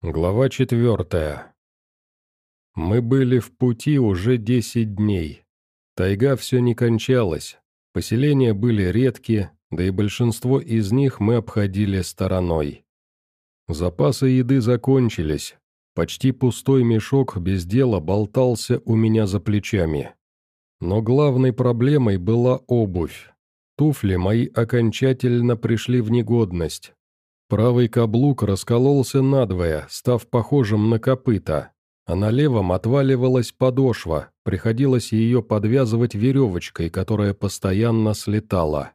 Глава четвертая. Мы были в пути уже десять дней. Тайга все не кончалась, поселения были редкие, да и большинство из них мы обходили стороной. Запасы еды закончились, почти пустой мешок без дела болтался у меня за плечами. Но главной проблемой была обувь. Туфли мои окончательно пришли в негодность, Правый каблук раскололся надвое, став похожим на копыта, а на левом отваливалась подошва, приходилось ее подвязывать веревочкой, которая постоянно слетала.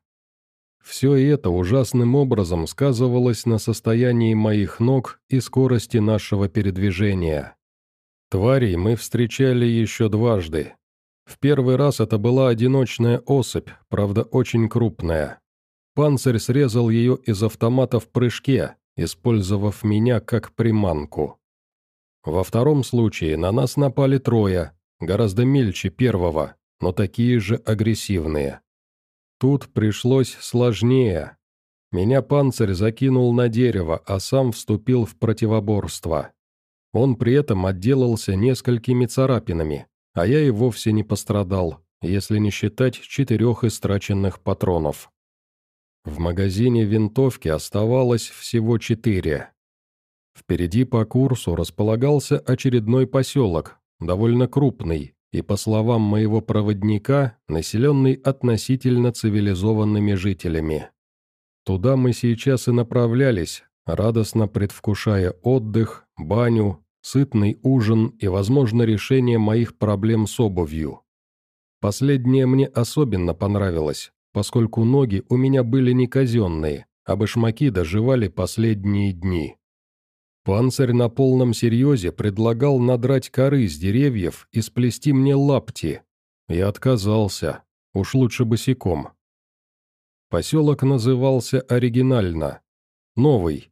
Все это ужасным образом сказывалось на состоянии моих ног и скорости нашего передвижения. Тварей мы встречали еще дважды. В первый раз это была одиночная особь, правда очень крупная. Панцирь срезал ее из автомата в прыжке, использовав меня как приманку. Во втором случае на нас напали трое, гораздо мельче первого, но такие же агрессивные. Тут пришлось сложнее. Меня панцирь закинул на дерево, а сам вступил в противоборство. Он при этом отделался несколькими царапинами, а я и вовсе не пострадал, если не считать четырех истраченных патронов. В магазине винтовки оставалось всего четыре. Впереди по курсу располагался очередной поселок, довольно крупный, и, по словам моего проводника, населенный относительно цивилизованными жителями. Туда мы сейчас и направлялись, радостно предвкушая отдых, баню, сытный ужин и, возможно, решение моих проблем с обувью. Последнее мне особенно понравилось, поскольку ноги у меня были не казенные, а башмаки доживали последние дни. Панцирь на полном серьезе предлагал надрать коры с деревьев и сплести мне лапти. Я отказался, уж лучше босиком. Поселок назывался оригинально. Новый.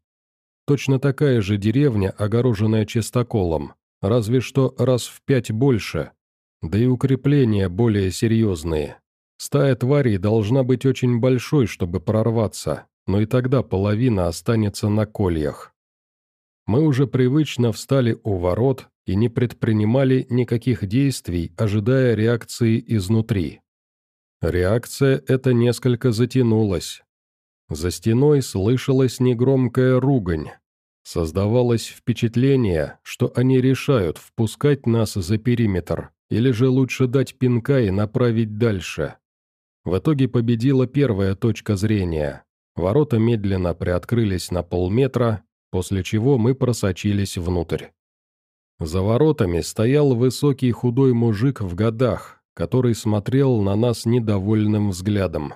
Точно такая же деревня, огороженная чистоколом, разве что раз в пять больше, да и укрепления более серьезные. Стая тварей должна быть очень большой, чтобы прорваться, но и тогда половина останется на кольях. Мы уже привычно встали у ворот и не предпринимали никаких действий, ожидая реакции изнутри. Реакция эта несколько затянулась. За стеной слышалась негромкая ругань. Создавалось впечатление, что они решают, впускать нас за периметр, или же лучше дать пинка и направить дальше. В итоге победила первая точка зрения. Ворота медленно приоткрылись на полметра, после чего мы просочились внутрь. За воротами стоял высокий худой мужик в годах, который смотрел на нас недовольным взглядом.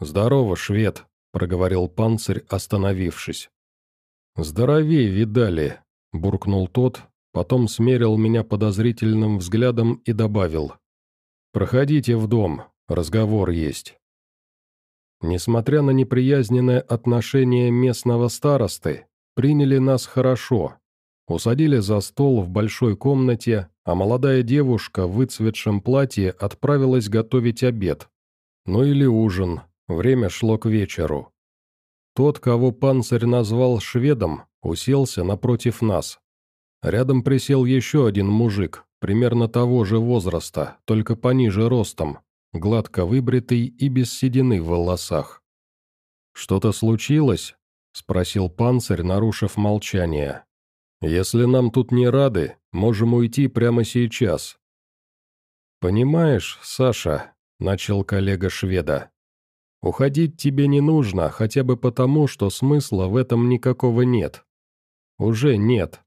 «Здорово, швед», — проговорил панцирь, остановившись. «Здоровей видали», — буркнул тот, потом смерил меня подозрительным взглядом и добавил. «Проходите в дом, Разговор есть. Несмотря на неприязненное отношение местного старосты, приняли нас хорошо. Усадили за стол в большой комнате, а молодая девушка в выцветшем платье отправилась готовить обед. Ну или ужин, время шло к вечеру. Тот, кого панцирь назвал шведом, уселся напротив нас. Рядом присел еще один мужик, примерно того же возраста, только пониже ростом, гладко выбритый и без седины в волосах. «Что-то случилось?» — спросил панцирь, нарушив молчание. «Если нам тут не рады, можем уйти прямо сейчас». «Понимаешь, Саша», — начал коллега шведа, — «уходить тебе не нужно, хотя бы потому, что смысла в этом никакого нет. Уже нет.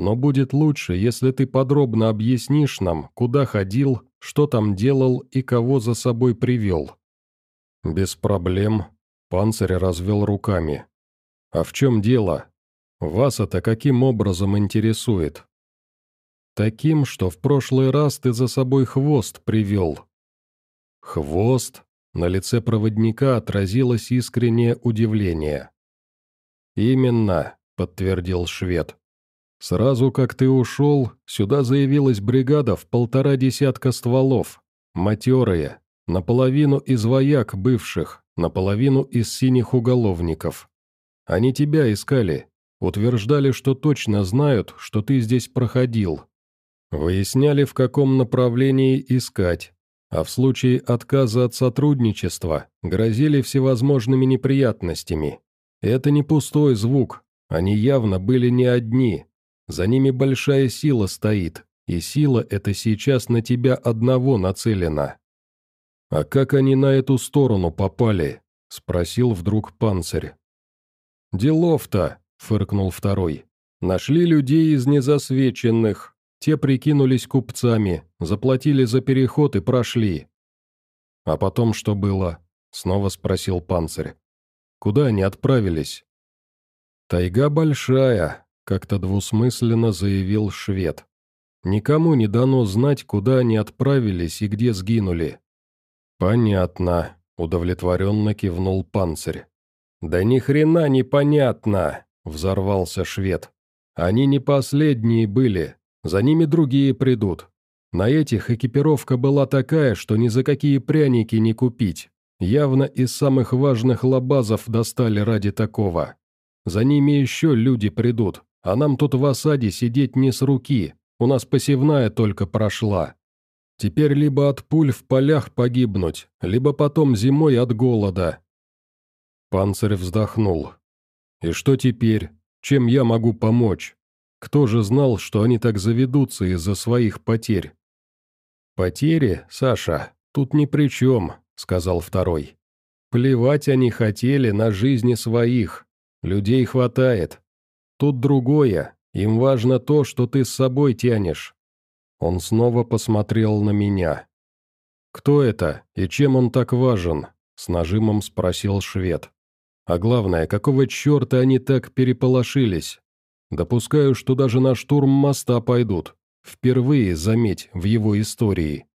Но будет лучше, если ты подробно объяснишь нам, куда ходил, что там делал и кого за собой привел. Без проблем. Панцирь развел руками. А в чем дело? Вас это каким образом интересует? Таким, что в прошлый раз ты за собой хвост привел. Хвост? На лице проводника отразилось искреннее удивление. «Именно», — подтвердил швед. Сразу как ты ушел, сюда заявилась бригада в полтора десятка стволов, матерые, наполовину из вояк бывших, наполовину из синих уголовников. Они тебя искали, Утверждали, что точно знают, что ты здесь проходил. Выясняли, в каком направлении искать, а в случае отказа от сотрудничества грозили всевозможными неприятностями. Это не пустой звук, они явно были не одни. За ними большая сила стоит, и сила эта сейчас на тебя одного нацелена. «А как они на эту сторону попали?» — спросил вдруг панцирь. «Делов-то», — фыркнул второй. «Нашли людей из незасвеченных, те прикинулись купцами, заплатили за переход и прошли». «А потом что было?» — снова спросил панцирь. «Куда они отправились?» «Тайга большая», — как-то двусмысленно заявил швед. «Никому не дано знать, куда они отправились и где сгинули. «Понятно», — удовлетворенно кивнул панцирь. «Да ни хрена не понятно», — взорвался швед. «Они не последние были, за ними другие придут. На этих экипировка была такая, что ни за какие пряники не купить. Явно из самых важных лабазов достали ради такого. За ними еще люди придут, а нам тут в осаде сидеть не с руки, у нас посевная только прошла. Теперь либо от пуль в полях погибнуть, либо потом зимой от голода». Панцирь вздохнул. «И что теперь? Чем я могу помочь? Кто же знал, что они так заведутся из-за своих потерь?» «Потери, Саша, тут ни при чем», — сказал второй. «Плевать они хотели на жизни своих. Людей хватает. Тут другое. Им важно то, что ты с собой тянешь. Он снова посмотрел на меня. «Кто это и чем он так важен?» — с нажимом спросил швед. «А главное, какого черта они так переполошились? Допускаю, что даже на штурм моста пойдут. Впервые, заметь, в его истории».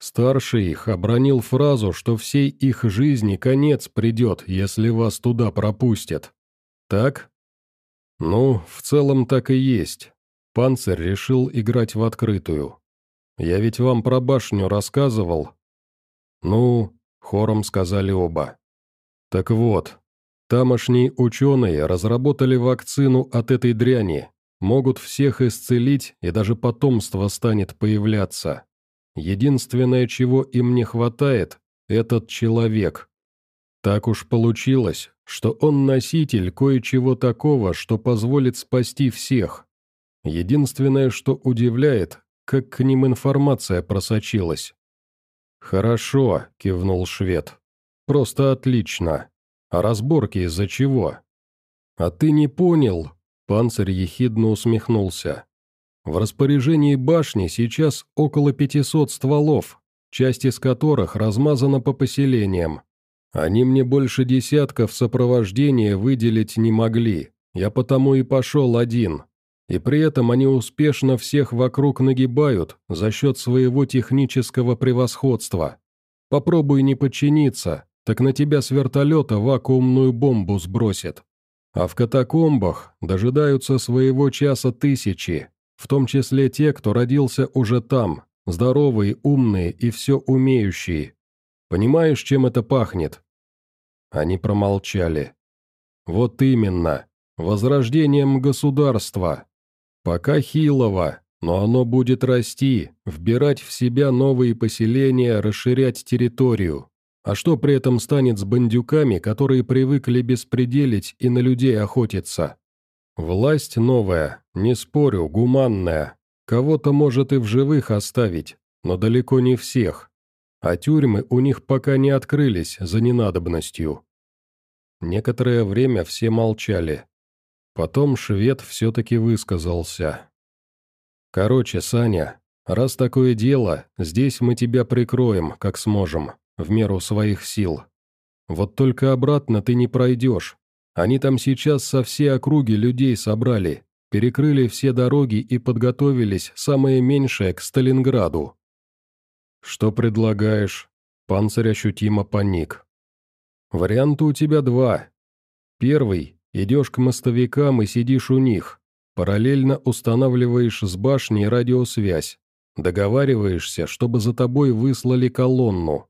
Старший их обронил фразу, что всей их жизни конец придет, если вас туда пропустят. Так? Ну, в целом так и есть. Панцирь решил играть в открытую. «Я ведь вам про башню рассказывал?» «Ну», — хором сказали оба. «Так вот, тамошние ученые разработали вакцину от этой дряни, могут всех исцелить, и даже потомство станет появляться. Единственное, чего им не хватает, — этот человек. Так уж получилось, что он носитель кое-чего такого, что позволит спасти всех. Единственное, что удивляет, как к ним информация просочилась. «Хорошо», — кивнул швед. «Просто отлично. А разборки из-за чего?» «А ты не понял?» — панцирь ехидно усмехнулся. «В распоряжении башни сейчас около 500 стволов, часть из которых размазана по поселениям. Они мне больше десятков сопровождения выделить не могли, я потому и пошел один. И при этом они успешно всех вокруг нагибают за счет своего технического превосходства. Попробуй не подчиниться, так на тебя с вертолета вакуумную бомбу сбросит. А в катакомбах дожидаются своего часа тысячи, в том числе те, кто родился уже там, здоровые, умные и все умеющие. Понимаешь, чем это пахнет?» Они промолчали. «Вот именно, возрождением государства. Пока хилово, но оно будет расти, вбирать в себя новые поселения, расширять территорию. А что при этом станет с бандюками, которые привыкли беспределить и на людей охотиться? Власть новая, не спорю, гуманная. Кого-то может и в живых оставить, но далеко не всех. А тюрьмы у них пока не открылись за ненадобностью. Некоторое время все молчали. Потом швед все-таки высказался. «Короче, Саня, раз такое дело, здесь мы тебя прикроем, как сможем, в меру своих сил. Вот только обратно ты не пройдешь. Они там сейчас со всей округи людей собрали, перекрыли все дороги и подготовились, самое меньшее, к Сталинграду». «Что предлагаешь?» Панцирь ощутимо паник. «Варианта у тебя два. Первый Идешь к мостовикам и сидишь у них. Параллельно устанавливаешь с башни радиосвязь. Договариваешься, чтобы за тобой выслали колонну.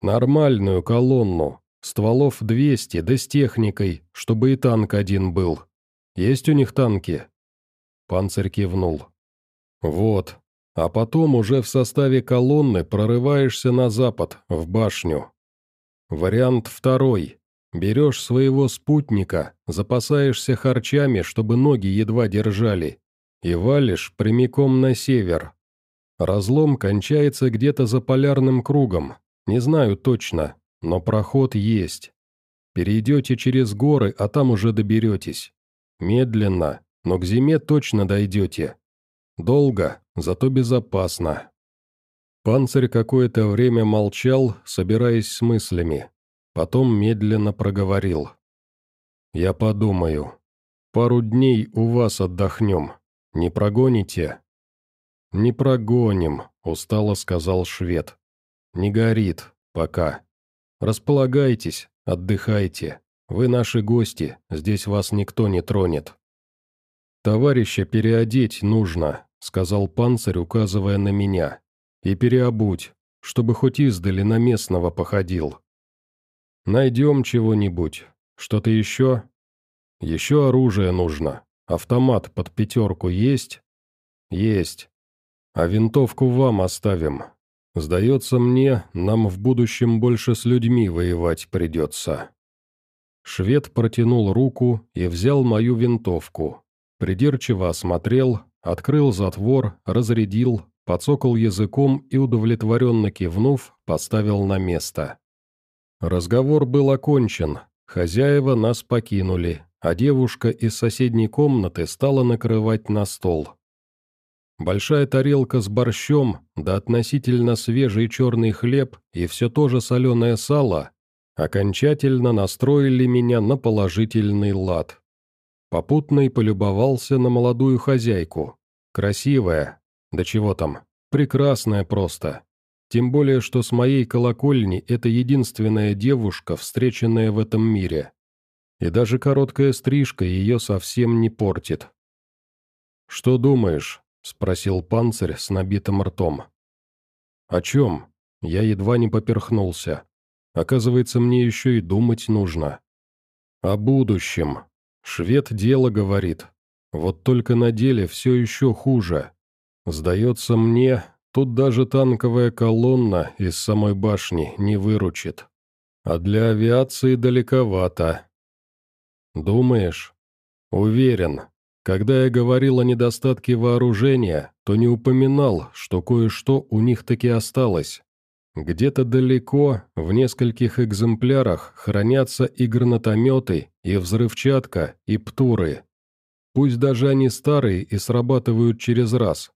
Нормальную колонну. Стволов 200, да с техникой, чтобы и танк один был. Есть у них танки?» Панцирь кивнул. «Вот. А потом уже в составе колонны прорываешься на запад, в башню. Вариант второй. Берешь своего спутника, запасаешься харчами, чтобы ноги едва держали, и валишь прямиком на север. Разлом кончается где-то за полярным кругом, не знаю точно, но проход есть. Перейдете через горы, а там уже доберетесь. Медленно, но к зиме точно дойдете. Долго, зато безопасно. Панцирь какое-то время молчал, собираясь с мыслями. Потом медленно проговорил. «Я подумаю. Пару дней у вас отдохнем. Не прогоните?» «Не прогоним», — устало сказал швед. «Не горит. Пока. Располагайтесь, отдыхайте. Вы наши гости, здесь вас никто не тронет». «Товарища переодеть нужно», — сказал панцирь, указывая на меня. «И переобуть, чтобы хоть издали на местного походил». «Найдем чего-нибудь. Что-то еще?» «Еще оружие нужно. Автомат под пятерку есть?» «Есть. А винтовку вам оставим. Сдается мне, нам в будущем больше с людьми воевать придется». Швед протянул руку и взял мою винтовку. Придирчиво осмотрел, открыл затвор, разрядил, подсокал языком и, удовлетворенно кивнув, поставил на место. Разговор был окончен, хозяева нас покинули, а девушка из соседней комнаты стала накрывать на стол. Большая тарелка с борщом, да относительно свежий черный хлеб и все то же соленое сало окончательно настроили меня на положительный лад. Попутный полюбовался на молодую хозяйку. Красивая, да чего там, прекрасная просто. Тем более, что с моей колокольни это единственная девушка, встреченная в этом мире. И даже короткая стрижка ее совсем не портит. «Что думаешь?» — спросил панцирь с набитым ртом. «О чем?» Я едва не поперхнулся. Оказывается, мне еще и думать нужно. О будущем. Швед дело говорит. Вот только на деле все еще хуже. Сдается мне, Тут даже танковая колонна из самой башни не выручит. А для авиации далековато. Думаешь? Уверен. Когда я говорил о недостатке вооружения, то не упоминал, что кое-что у них таки осталось. Где-то далеко, в нескольких экземплярах, хранятся и гранатометы, и взрывчатка, и птуры. Пусть даже они старые и срабатывают через раз.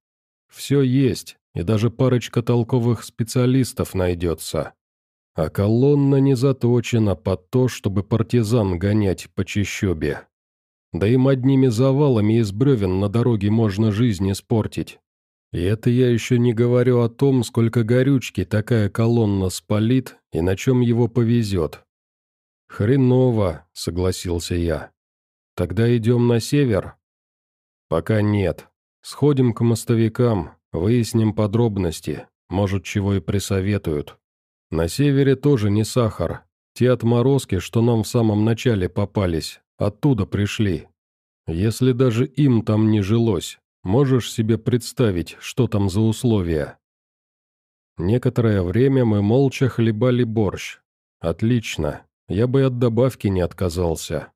Все есть, и даже парочка толковых специалистов найдется. А колонна не заточена под то, чтобы партизан гонять по чащобе. Да им одними завалами из бревен на дороге можно жизнь испортить. И это я еще не говорю о том, сколько горючки такая колонна спалит и на чем его повезет. «Хреново», — согласился я. «Тогда идем на север?» «Пока нет. Сходим к мостовикам, Выясним подробности, может, чего и присоветуют. На севере тоже не сахар. Те отморозки, что нам в самом начале попались, оттуда пришли. Если даже им там не жилось, можешь себе представить, что там за условия? Некоторое время мы молча хлебали борщ. Отлично, я бы от добавки не отказался.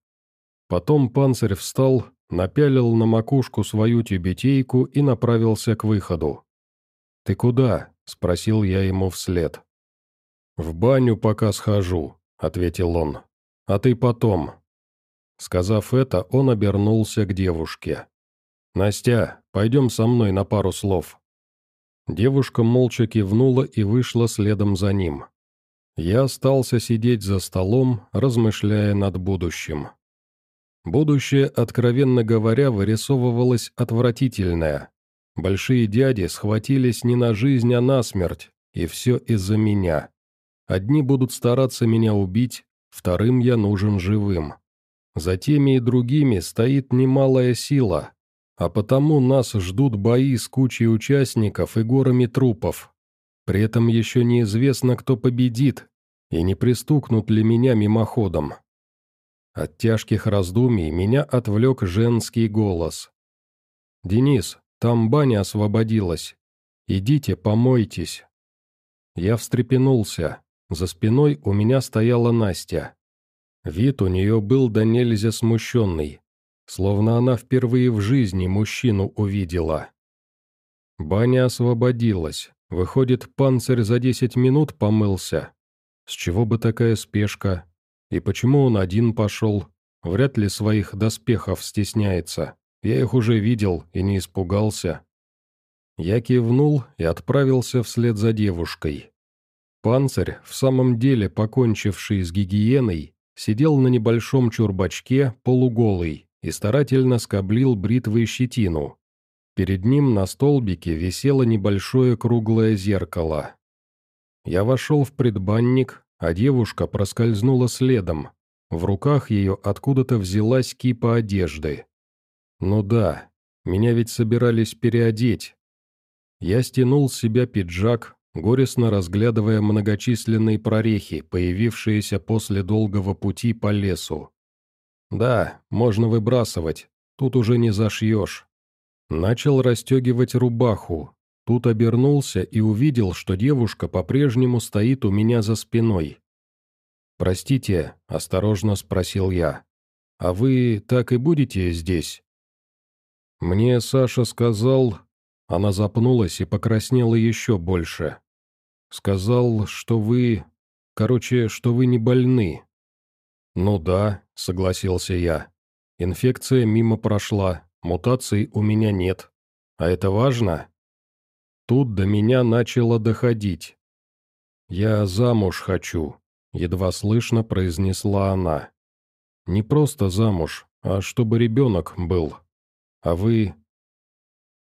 Потом панцирь встал, напялил на макушку свою тюбетейку и направился к выходу. «Ты куда?» — спросил я ему вслед. «В баню пока схожу», — ответил он. «А ты потом». Сказав это, он обернулся к девушке. «Настя, пойдем со мной на пару слов». Девушка молча кивнула и вышла следом за ним. Я остался сидеть за столом, размышляя над будущим. Будущее, откровенно говоря, вырисовывалось отвратительное. Большие дяди схватились не на жизнь, а на смерть, и все из-за меня. Одни будут стараться меня убить, вторым я нужен живым. За теми и другими стоит немалая сила, а потому нас ждут бои с кучей участников и горами трупов. При этом еще неизвестно, кто победит, и не пристукнут ли меня мимоходом. От тяжких раздумий меня отвлек женский голос. «Денис, там баня освободилась. Идите, помойтесь». Я встрепенулся. За спиной у меня стояла Настя. Вид у нее был до нельзя смущенный, словно она впервые в жизни мужчину увидела. Баня освободилась. Выходит, панцирь за десять минут помылся. С чего бы такая спешка? И почему он один пошел? Вряд ли своих доспехов стесняется. Я их уже видел и не испугался. Я кивнул и отправился вслед за девушкой. Панцирь, в самом деле покончивший с гигиеной, сидел на небольшом чурбачке, полуголый, и старательно скоблил бритвой щетину. Перед ним на столбике висело небольшое круглое зеркало. Я вошел в предбанник, а девушка проскользнула следом. В руках ее откуда-то взялась кипа одежды. Ну да, меня ведь собирались переодеть. Я стянул с себя пиджак, горестно разглядывая многочисленные прорехи, появившиеся после долгого пути по лесу. Да, можно выбрасывать, тут уже не зашьешь. Начал расстегивать рубаху. Тут обернулся и увидел, что девушка по-прежнему стоит у меня за спиной. «Простите», — осторожно спросил я, — «а вы так и будете здесь?» Мне Саша сказал... Она запнулась и покраснела еще больше. Сказал, что вы... Короче, что вы не больны. «Ну да», — согласился я. «Инфекция мимо прошла, Мутаций у меня нет. А это важно? Тут до меня начало доходить. «Я замуж хочу», — едва слышно произнесла она. «Не просто замуж, а чтобы ребенок был. А вы...»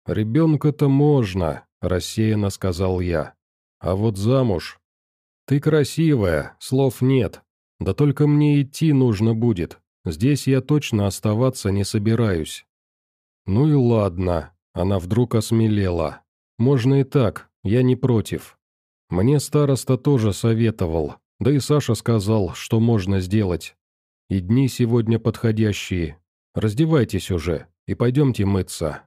«Ребенка-то можно», — рассеянно сказал я. «А вот замуж...» «Ты красивая, слов нет. Да только мне идти нужно будет. Здесь я точно оставаться не собираюсь. «Ну и ладно», — она вдруг осмелела. «Можно и так, я не против. Мне староста тоже советовал, да и Саша сказал, что можно сделать. И дни сегодня подходящие. Раздевайтесь уже и пойдемте мыться».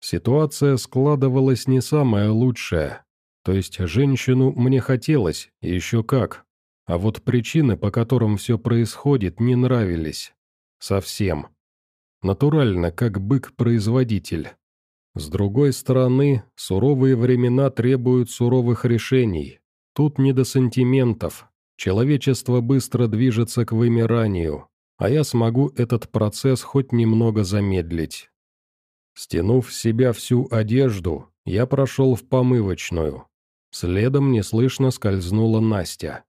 Ситуация складывалась не самая лучшая. То есть женщину мне хотелось, и еще как. А вот причины, по которым все происходит, не нравились. Совсем. Натурально, как бык-производитель. С другой стороны, суровые времена требуют суровых решений. Тут не до сантиментов. Человечество быстро движется к вымиранию, а я смогу этот процесс хоть немного замедлить. Стянув с себя всю одежду, я прошел в помывочную. Следом неслышно скользнула Настя.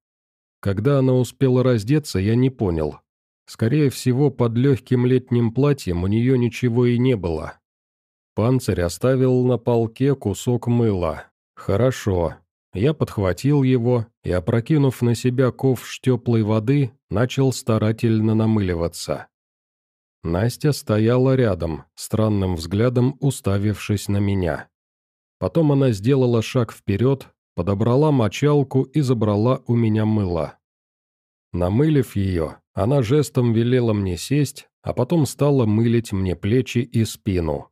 Когда она успела раздеться, я не понял, Скорее всего, под легким летним платьем у нее ничего и не было. Панцирь оставил на полке кусок мыла. Хорошо. Я подхватил его и, опрокинув на себя ковш теплой воды, начал старательно намыливаться. Настя стояла рядом, странным взглядом уставившись на меня. Потом она сделала шаг вперед, подобрала мочалку и забрала у меня мыло. Намылив ее, она жестом велела мне сесть, а потом стала мылить мне плечи и спину.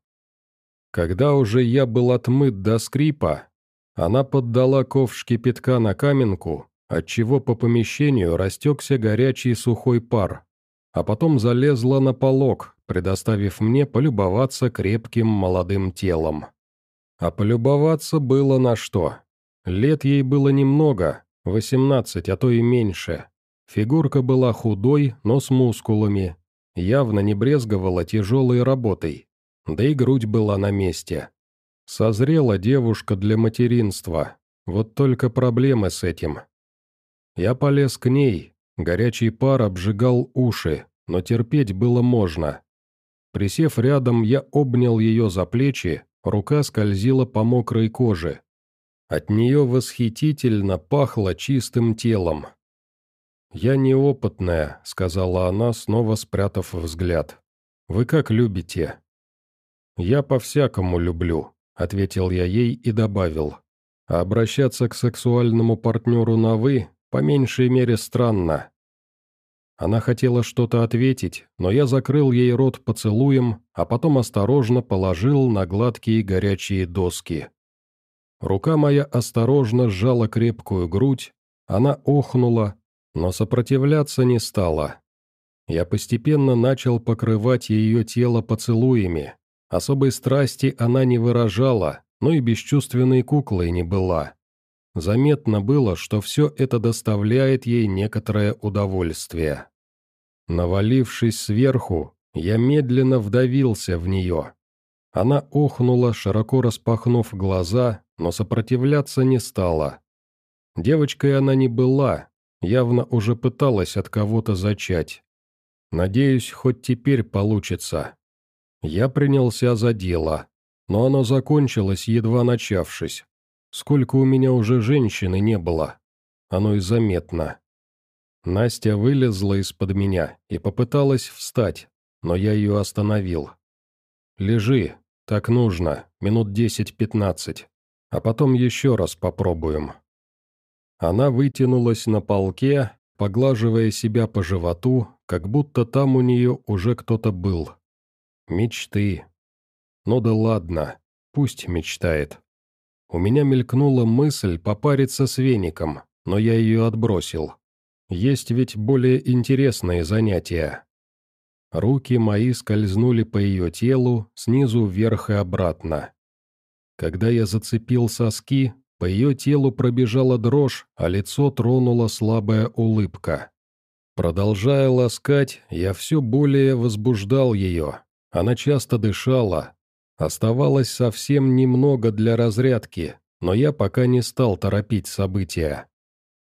Когда уже я был отмыт до скрипа, она поддала ковш кипятка на каменку, отчего по помещению растекся горячий сухой пар, а потом залезла на полог, предоставив мне полюбоваться крепким молодым телом. А полюбоваться было на что. Лет ей было немного, восемнадцать, а то и меньше. Фигурка была худой, но с мускулами, явно не брезговала тяжелой работой, да и грудь была на месте. Созрела девушка для материнства, вот только проблемы с этим. Я полез к ней, горячий пар обжигал уши, но терпеть было можно. Присев рядом, я обнял ее за плечи, рука скользила по мокрой коже. От нее восхитительно пахло чистым телом, «Я неопытная», — сказала она, снова спрятав взгляд. «Вы как любите?» «Я по-всякому люблю», — ответил я ей и добавил. «А обращаться к сексуальному партнеру на «вы» по меньшей мере странно». Она хотела что-то ответить, но я закрыл ей рот поцелуем, а потом осторожно положил на гладкие горячие доски. Рука моя осторожно сжала крепкую грудь, она охнула, но сопротивляться не стала. Я постепенно начал покрывать ее тело поцелуями. Особой страсти она не выражала, но и бесчувственной куклой не была. Заметно было, что все это доставляет ей некоторое удовольствие. Навалившись сверху, я медленно вдавился в нее. Она охнула, широко распахнув глаза, но сопротивляться не стала. Девочкой она не была, явно уже пыталась от кого-то зачать. Надеюсь, хоть теперь получится. Я принялся за дело, но оно закончилось, едва начавшись. Сколько у меня уже женщины не было. Оно и заметно. Настя вылезла из-под меня и попыталась встать, но я ее остановил. «Лежи, так нужно, минут десять-пятнадцать, а потом еще раз попробуем». Она вытянулась на полке, поглаживая себя по животу, как будто там у нее уже кто-то был. Мечты. Ну да ладно, пусть мечтает. У меня мелькнула мысль попариться с веником, но я ее отбросил. Есть ведь более интересные занятия. Руки мои скользнули по ее телу, снизу вверх и обратно. Когда я зацепил соски, по ее телу пробежала дрожь, а лицо тронула слабая улыбка. Продолжая ласкать, я все более возбуждал ее. Она часто дышала. Оставалось совсем немного для разрядки, но я пока не стал торопить события.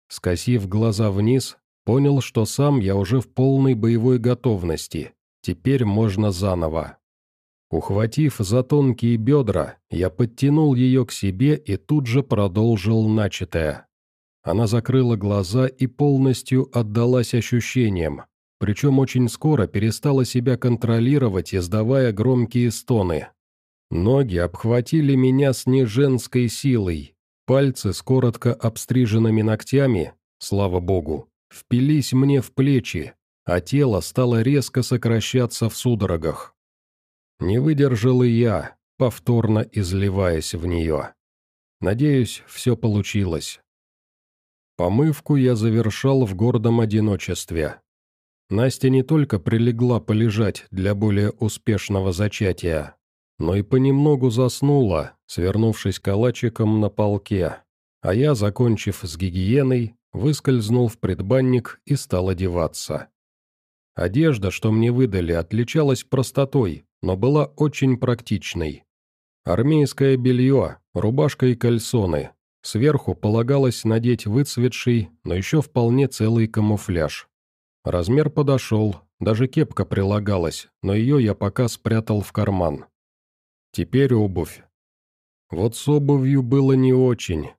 Скосив глаза вниз, понял, что сам я уже в полной боевой готовности. Теперь можно заново. Ухватив за тонкие бедра, я подтянул ее к себе и тут же продолжил начатое. Она закрыла глаза и полностью отдалась ощущениям, причем очень скоро перестала себя контролировать, издавая громкие стоны. Ноги обхватили меня с неженской силой, Пальцы с коротко обстриженными ногтями, слава богу, впились мне в плечи, а тело стало резко сокращаться в судорогах. Не выдержал и я, повторно изливаясь в нее. Надеюсь, все получилось. Помывку я завершал в гордом одиночестве. Настя не только прилегла полежать для более успешного зачатия, но и понемногу заснула, свернувшись калачиком на полке, а я, закончив с гигиеной, выскользнул в предбанник и стал одеваться. Одежда, что мне выдали, отличалась простотой, но была очень практичной. Армейское белье, рубашка и кальсоны. Сверху полагалось надеть выцветший, но еще вполне целый камуфляж. Размер подошел, даже кепка прилагалась, но ее я пока спрятал в карман. Теперь обувь. Вот с обувью было не очень.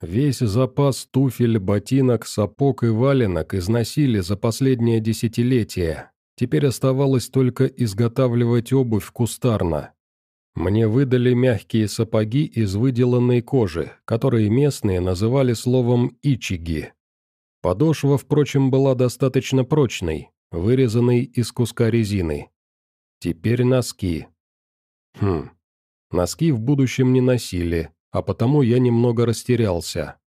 Весь запас туфель, ботинок, сапог и валенок износили за последнее десятилетие. Теперь оставалось только изготавливать обувь кустарно. Мне выдали мягкие сапоги из выделанной кожи, которые местные называли словом «ичиги». Подошва, впрочем, была достаточно прочной, вырезанной из куска резины. Теперь носки. Хм, носки в будущем не носили, а потому я немного растерялся.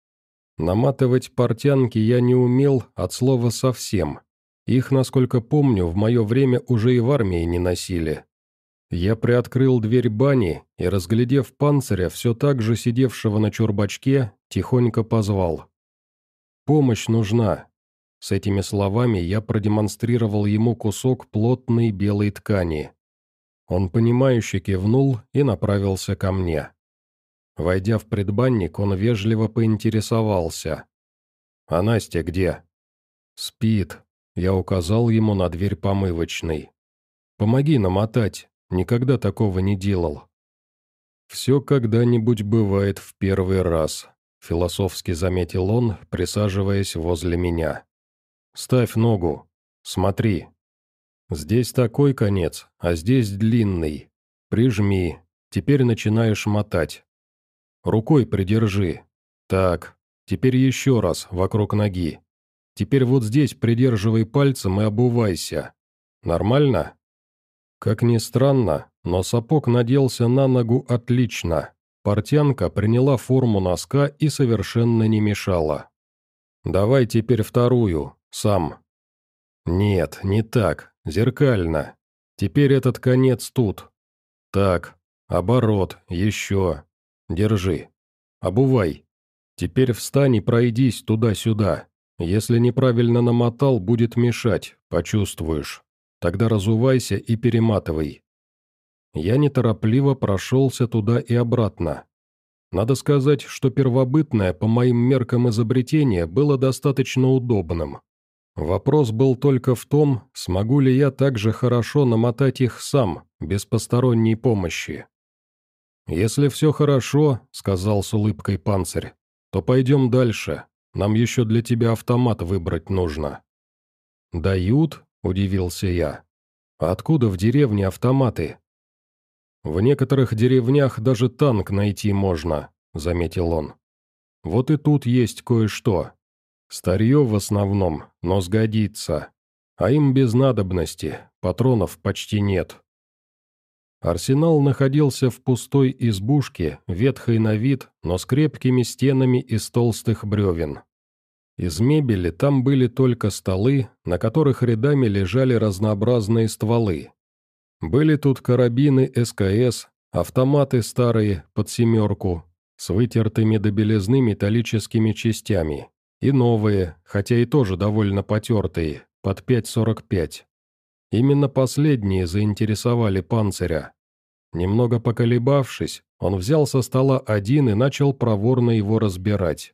Наматывать портянки я не умел от слова совсем. Их, насколько помню, в мое время уже и в армии не носили. Я приоткрыл дверь бани и, разглядев панциря, все так же сидевшего на чурбачке, тихонько позвал. «Помощь нужна». С этими словами я продемонстрировал ему кусок плотной белой ткани. Он понимающе кивнул и направился ко мне. Войдя в предбанник, он вежливо поинтересовался. «А Настя где?» «Спит», — я указал ему на дверь помывочной. «Помоги намотать, никогда такого не делал». «Все когда-нибудь бывает в первый раз», — философски заметил он, присаживаясь возле меня. «Ставь ногу. Смотри, Здесь такой конец, а здесь длинный. Прижми, теперь начинаешь мотать. Рукой придержи. Так, теперь еще раз, вокруг ноги. Теперь вот здесь придерживай пальцем и обувайся. Нормально?» Как ни странно, но сапог наделся на ногу отлично. Портянка приняла форму носка и совершенно не мешала. «Давай теперь вторую, сам». «Нет, не так, зеркально. Теперь этот конец тут. Так, оборот, еще. Держи. Обувай. Теперь встань и пройдись туда-сюда. Если неправильно намотал, будет мешать, почувствуешь. Тогда разувайся и перематывай. Я неторопливо прошелся туда и обратно. Надо сказать, что первобытное, по моим меркам изобретение, было достаточно удобным. Вопрос был только в том, смогу ли я так же хорошо намотать их сам, без посторонней помощи. «Если все хорошо», — сказал с улыбкой панцирь, — «то пойдем дальше. Нам еще для тебя автомат выбрать нужно». «Дают?» — удивился я. «А откуда в деревне автоматы?» «В некоторых деревнях даже танк найти можно», — заметил он. «Вот и тут есть кое-что. Старье в основном, но сгодится. А им без надобности, патронов почти нет». Арсенал находился в пустой избушке, ветхой на вид, но с крепкими стенами из толстых бревен. Из мебели там были только столы, на которых рядами лежали разнообразные стволы. Были тут карабины СКС, автоматы старые, под семерку, с вытертыми до белизны металлическими частями, и новые, хотя и тоже довольно потертые, под 5.45. Именно последние заинтересовали панциря. Немного поколебавшись, он взял со стола один и начал проворно его разбирать.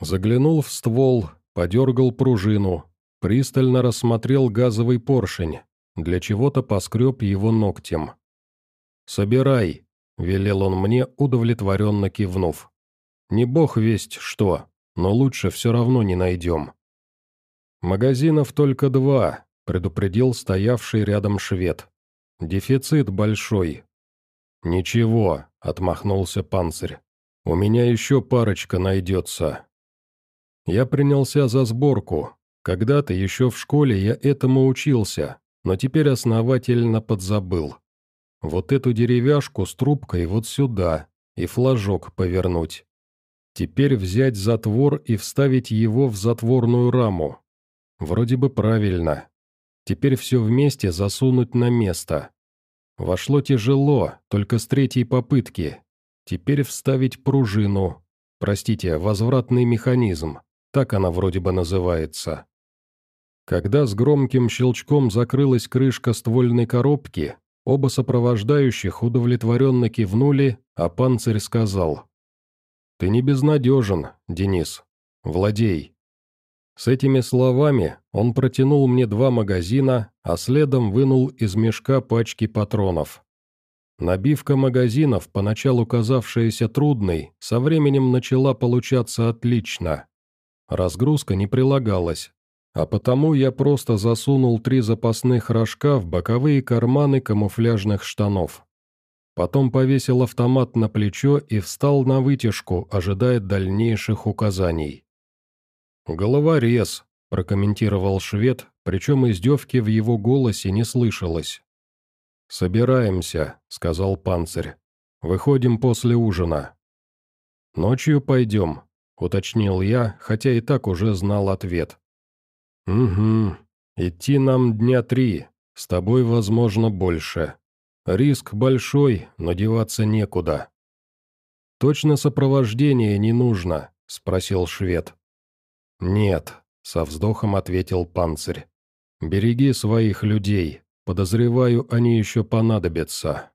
Заглянул в ствол, подергал пружину, пристально рассмотрел газовый поршень, для чего-то поскреб его ногтем. «Собирай», — велел он мне, удовлетворенно кивнув. «Не бог весть что, но лучше все равно не найдем». «Магазинов только два», — предупредил стоявший рядом швед. «Дефицит большой». «Ничего», — отмахнулся панцирь. «У меня еще парочка найдется. Я принялся за сборку. Когда-то еще в школе я этому учился, но теперь основательно подзабыл. Вот эту деревяшку с трубкой вот сюда и флажок повернуть. Теперь взять затвор и вставить его в затворную раму. Вроде бы правильно. Теперь все вместе засунуть на место. Вошло тяжело, только с третьей попытки. Теперь вставить пружину. Простите, возвратный механизм. Так она вроде бы называется. Когда с громким щелчком закрылась крышка ствольной коробки, оба сопровождающих удовлетворенно кивнули, а панцирь сказал. «Ты не безнадежен, Денис. Владей». С этими словами он протянул мне два магазина, а следом вынул из мешка пачки патронов. Набивка магазинов, поначалу казавшаяся трудной, со временем начала получаться отлично. Разгрузка не прилагалась, а потому я просто засунул три запасных рожка в боковые карманы камуфляжных штанов. Потом повесил автомат на плечо и встал на вытяжку, ожидая дальнейших указаний. «Головорез», – прокомментировал швед, причем издевки в его голосе не слышалось. «Собираемся», – сказал панцирь. «Выходим после ужина». «Ночью пойдем», — уточнил я, хотя и так уже знал ответ. «Угу. Идти нам дня три, с тобой, возможно, больше. Риск большой, но деваться некуда». «Точно сопровождение не нужно?» — спросил швед. «Нет», — со вздохом ответил панцирь. «Береги своих людей. Подозреваю, они еще понадобятся».